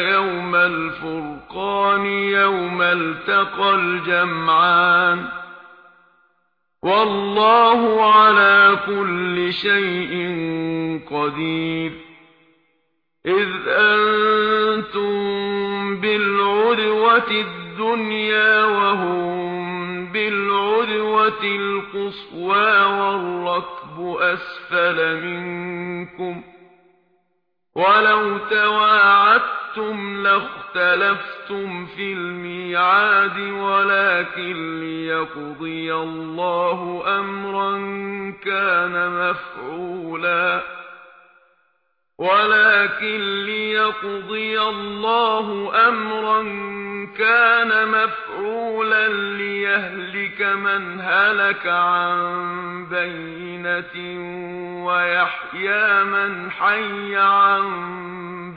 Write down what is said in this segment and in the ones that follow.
يوم الفرقان يوم التقى الجمعان. والله على كل شيء قدير. إذ أنتم بالعدوة الدنيا وهم بالعدوة القصوى والركب أسفل منكم. ولو تواعدتم شَاءَتُمْ لَاخْتَلَفْتُمْ فِي الْمِيعَادِ وَلَكِنْ لِيَقْضِيَ اللَّهُ أَمْرًا كَانَ مَفْعُولًا وَلَكِنْ لِيَقْضِيَ اللَّهُ أَمْرًا كَانَ مَفْعُولًا لِيَهْلِكَ مَنْ هَلَكَ عَن بَيِّنَةٍ وَيَحْيَى مَنْ حَيَّ عَن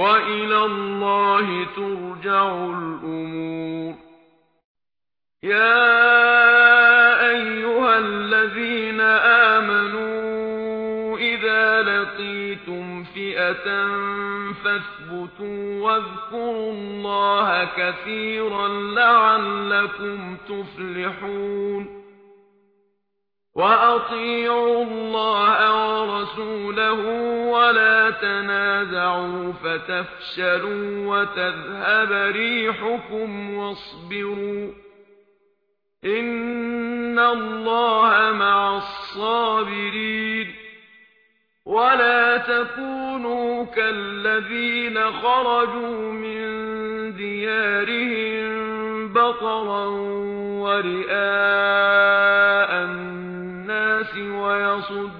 وإلى الله ترجع الأمور يا أيها الذين آمنوا إذا لقيتم فئة فاثبتوا واذكروا الله كثيرا لعلكم تفلحون وأطيعوا الله ورسوله تنازعوا فتفشلوا وتذهب ريحكم واصبروا إن الله مع الصابرين ولا تكونوا كالذين خرجوا من ديارهم بطرا ورئاء الناس ويصدون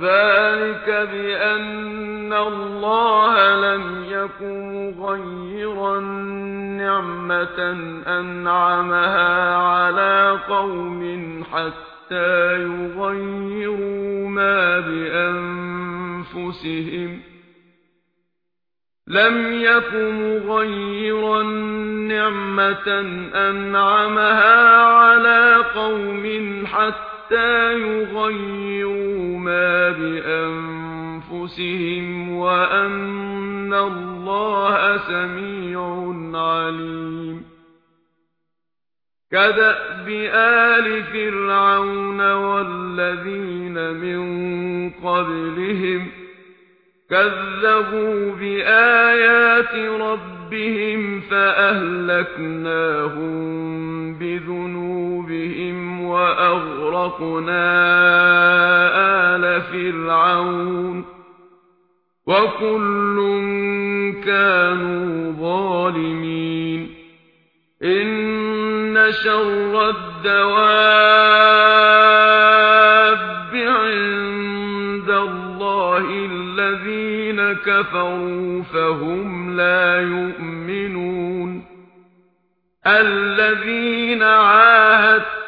ذلك بأن الله لم يكن غير نعمة أنعمها على قوم حتى يغيروا ما بأنفسهم لم يكن غير نعمة أنعمها على قوم حتى حَتَّى يُغَيِّرُوا مَا بِأَنفُسِهِمْ وَأَنَّ اللَّهَ سَمِيعٌ عَلِيمٌ كذأ آلُ فِرْعَوْنَ وَالَّذِينَ مِن قَبْلِهِمْ كَذَّبُوا بِآيَاتِ رَبِّهِمْ فَأَهْلَكْنَاهُم بِذُنُوبِهِمْ أَغْرَقْنَا آلَ فِرْعَوْنَ وَكُلٌّ كَانُوا ظَالِمِينَ إِنَّ شَرَّ الدَّوَابِّ عِندَ اللَّهِ الَّذِينَ كَفَرُوا فَهُمْ لَا يُؤْمِنُونَ الَّذِينَ عَاهَدْتُمْ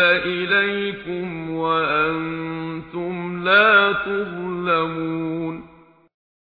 إليكم وأنتم لا تظلمون